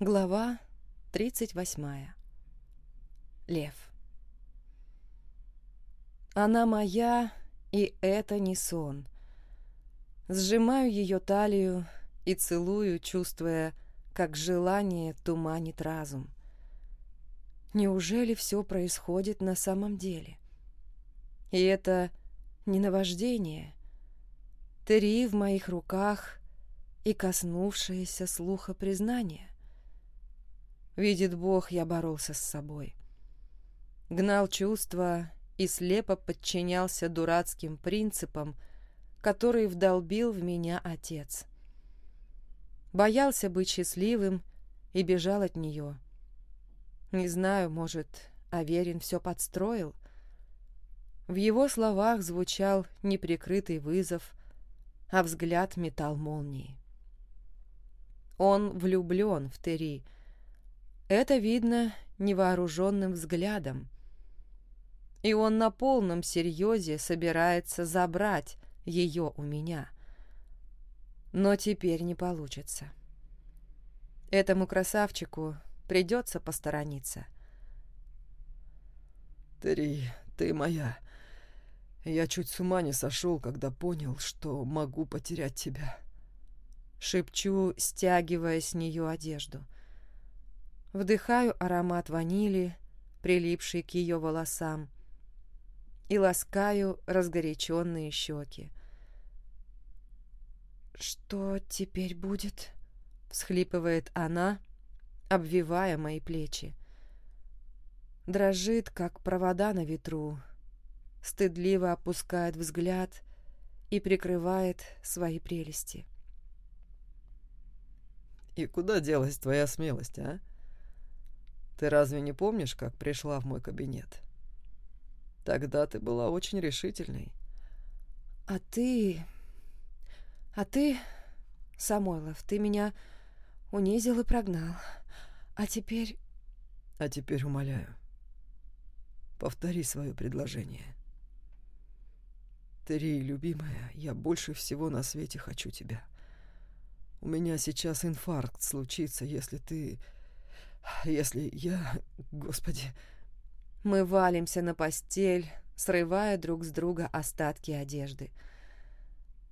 Глава 38. Лев. Она моя, и это не сон. Сжимаю ее талию и целую, чувствуя, как желание туманит разум. Неужели все происходит на самом деле? И это не наваждение. Три в моих руках и коснувшееся слуха признания. Видит Бог, я боролся с собой. Гнал чувства и слепо подчинялся дурацким принципам, которые вдолбил в меня отец. Боялся быть счастливым и бежал от нее. Не знаю, может, Аверин все подстроил? В его словах звучал неприкрытый вызов, а взгляд метал молнии. Он влюблен в Тери, это видно невооруженным взглядом. И он на полном серьезе собирается забрать ее у меня. Но теперь не получится. Этому красавчику придется посторониться. «Три, ты моя. Я чуть с ума не сошел, когда понял, что могу потерять тебя». Шепчу, стягивая с нее одежду. Вдыхаю аромат ванили, прилипший к ее волосам, и ласкаю разгоряченные щеки. «Что теперь будет?» — всхлипывает она, обвивая мои плечи. Дрожит, как провода на ветру, стыдливо опускает взгляд и прикрывает свои прелести. «И куда делась твоя смелость, а?» Ты разве не помнишь, как пришла в мой кабинет? Тогда ты была очень решительной. А ты... А ты, Самойлов, ты меня унизил и прогнал. А теперь... А теперь умоляю. Повтори свое предложение. Три, любимая, я больше всего на свете хочу тебя. У меня сейчас инфаркт случится, если ты если я... Господи... Мы валимся на постель, срывая друг с друга остатки одежды.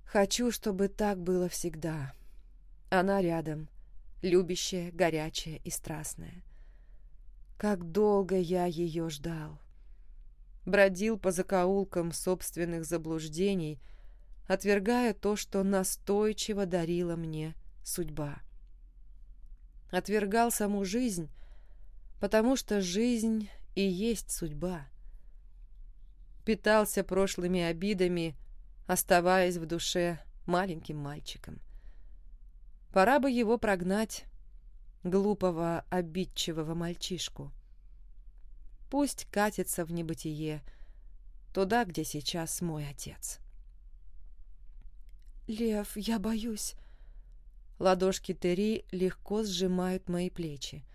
Хочу, чтобы так было всегда. Она рядом, любящая, горячая и страстная. Как долго я ее ждал. Бродил по закоулкам собственных заблуждений, отвергая то, что настойчиво дарила мне судьба отвергал саму жизнь, потому что жизнь и есть судьба. Питался прошлыми обидами, оставаясь в душе маленьким мальчиком. Пора бы его прогнать, глупого, обидчивого мальчишку. Пусть катится в небытие, туда, где сейчас мой отец. «Лев, я боюсь», Ладошки Тери легко сжимают мои плечи.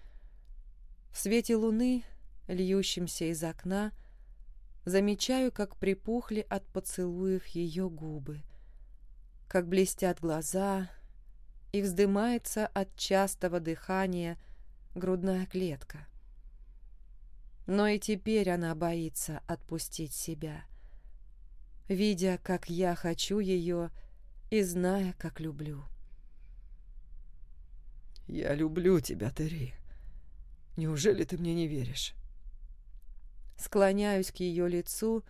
В свете луны, льющемся из окна, замечаю, как припухли от поцелуев ее губы, как блестят глаза и вздымается от частого дыхания грудная клетка. Но и теперь она боится отпустить себя, видя, как я хочу ее и зная, как люблю. «Я люблю тебя, Терри. Неужели ты мне не веришь?» Склоняюсь к ее лицу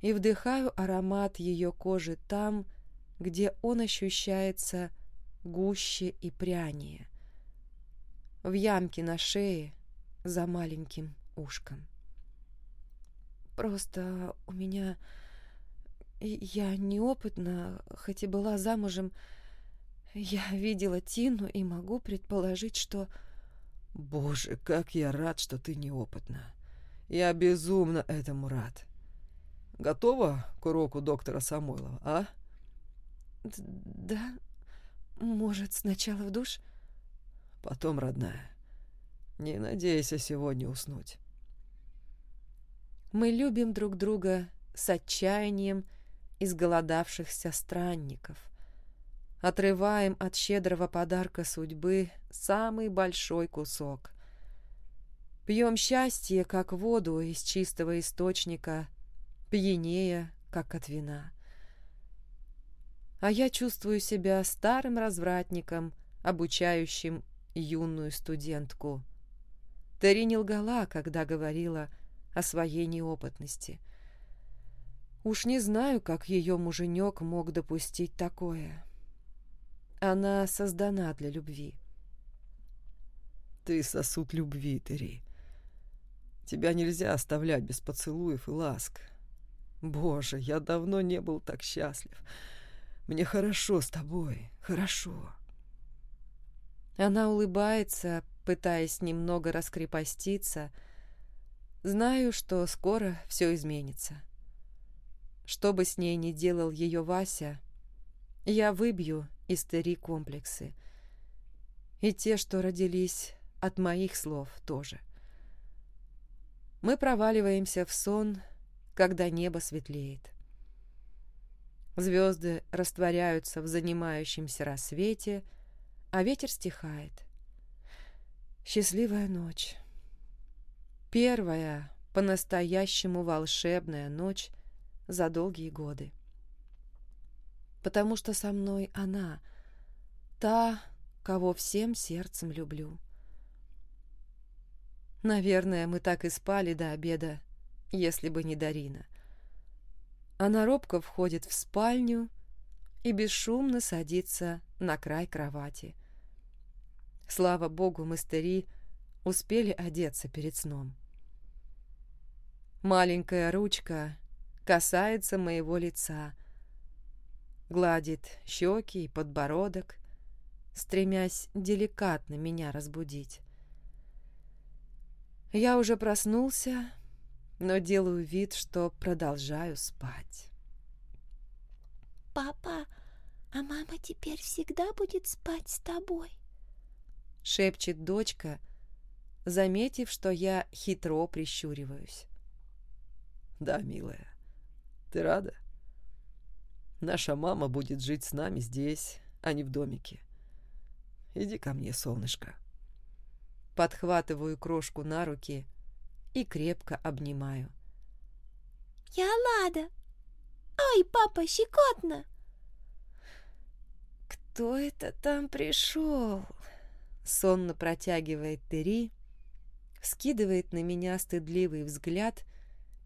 и вдыхаю аромат ее кожи там, где он ощущается гуще и прянее. В ямке на шее за маленьким ушком. Просто у меня... Я неопытна, хоть и была замужем, я видела Тину и могу предположить, что... Боже, как я рад, что ты неопытна. Я безумно этому рад. Готова к уроку доктора Самойлова, а? Да. Может, сначала в душ? Потом, родная. Не надейся сегодня уснуть. Мы любим друг друга с отчаянием изголодавшихся странников — отрываем от щедрого подарка судьбы самый большой кусок. Пьем счастье, как воду из чистого источника, пьянее, как от вина. А я чувствую себя старым развратником, обучающим юную студентку. Терри не лгала, когда говорила о своей неопытности. Уж не знаю, как ее муженек мог допустить такое. Она создана для любви. Ты сосуд любви, Терри. Тебя нельзя оставлять без поцелуев и ласк. Боже, я давно не был так счастлив. Мне хорошо с тобой, хорошо. Она улыбается, пытаясь немного раскрепоститься. Знаю, что скоро все изменится. Что бы с ней ни делал ее Вася, я выбью из Тери комплексы. И те, что родились от моих слов, тоже. — мы проваливаемся в сон, когда небо светлеет. Звезды растворяются в занимающемся рассвете, а ветер стихает. Счастливая ночь. Первая по-настоящему волшебная ночь за долгие годы. Потому что со мной она, та, кого всем сердцем люблю. Наверное, мы так и спали до обеда, если бы не Дарина. Она робко входит в спальню и бесшумно садится на край кровати. Слава богу, мы успели одеться перед сном. Маленькая ручка касается моего лица, гладит щеки и подбородок, стремясь деликатно меня разбудить. Я уже проснулся, но делаю вид, что продолжаю спать. «Папа, а мама теперь всегда будет спать с тобой?» шепчет дочка, заметив, что я хитро прищуриваюсь. «Да, милая, ты рада? Наша мама будет жить с нами здесь, а не в домике. Иди ко мне, солнышко» подхватываю крошку на руки и крепко обнимаю. «Я Лада! Ай, папа, щекотно!» «Кто это там пришел?» Сонно протягивает Тери, скидывает на меня стыдливый взгляд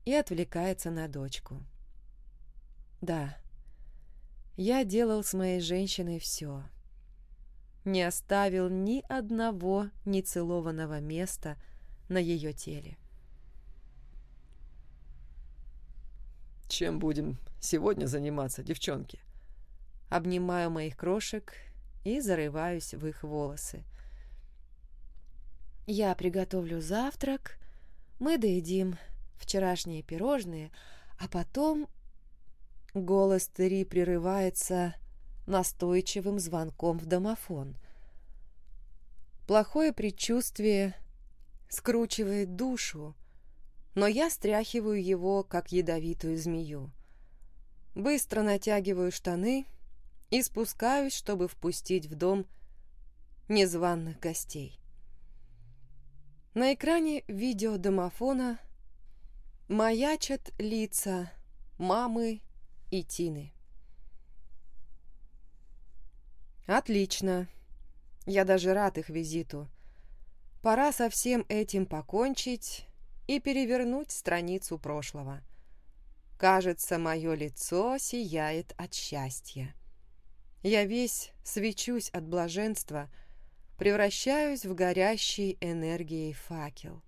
и отвлекается на дочку. «Да, я делал с моей женщиной все» не оставил ни одного нецелованного места на ее теле. «Чем будем сегодня заниматься, девчонки?» Обнимаю моих крошек и зарываюсь в их волосы. Я приготовлю завтрак, мы доедим вчерашние пирожные, а потом... Голос Тери прерывается настойчивым звонком в домофон. Плохое предчувствие скручивает душу, но я стряхиваю его, как ядовитую змею. Быстро натягиваю штаны и спускаюсь, чтобы впустить в дом незваных гостей. На экране видеодомофона маячат лица мамы и Тины. Отлично. Я даже рад их визиту. Пора со всем этим покончить и перевернуть страницу прошлого. Кажется, мое лицо сияет от счастья. Я весь свечусь от блаженства, превращаюсь в горящий энергией факел.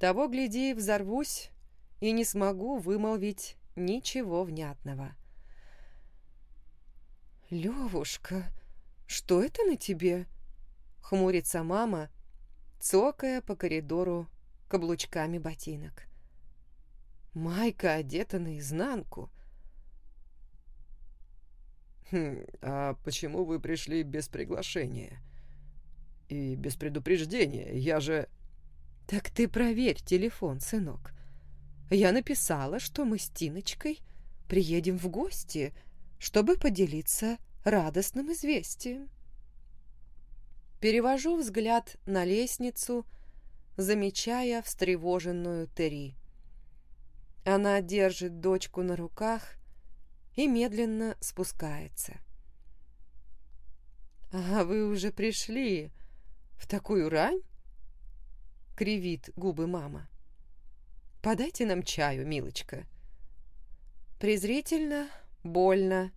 Того, гляди, взорвусь и не смогу вымолвить ничего внятного. «Левушка, что это на тебе?» — хмурится мама, цокая по коридору каблучками ботинок. Майка одета наизнанку. «Хм, а почему вы пришли без приглашения? И без предупреждения? Я же...» «Так ты проверь телефон, сынок. Я написала, что мы с Тиночкой приедем в гости, чтобы поделиться радостным известием. Перевожу взгляд на лестницу, замечая встревоженную Тери. Она держит дочку на руках и медленно спускается. «А вы уже пришли в такую рань?» — кривит губы мама. «Подайте нам чаю, милочка». Презрительно, больно,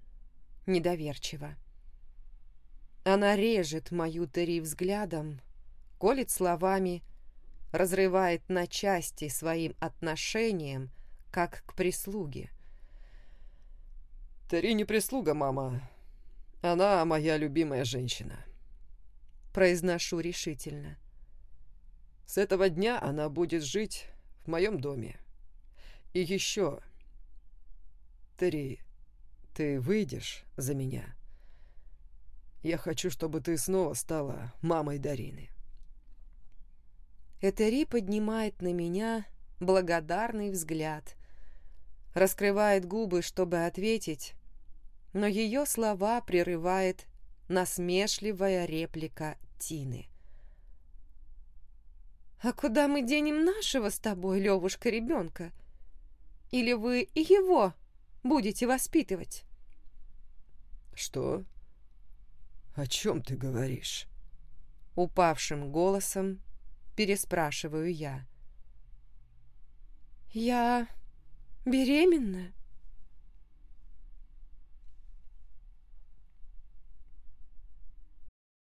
недоверчиво. Она режет мою Терри взглядом, колет словами, разрывает на части своим отношением, как к прислуге. Терри не прислуга, мама. Она моя любимая женщина. Произношу решительно. С этого дня она будет жить в моем доме. И еще... Терри, ты выйдешь за меня? Я хочу, чтобы ты снова стала мамой Дарины. Этери поднимает на меня благодарный взгляд, раскрывает губы, чтобы ответить, но ее слова прерывает насмешливая реплика Тины. «А куда мы денем нашего с тобой, Левушка, ребенка? Или вы и его будете воспитывать?» «Что? О чем ты говоришь?» Упавшим голосом переспрашиваю я. «Я беременна?»